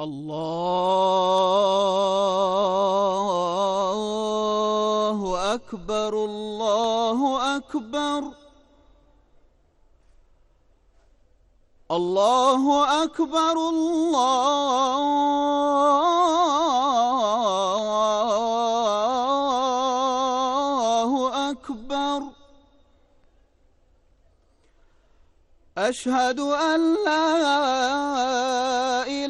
الله أكبر الله أكبر. الله أكبر الله أكبر. أشهد أن لا إله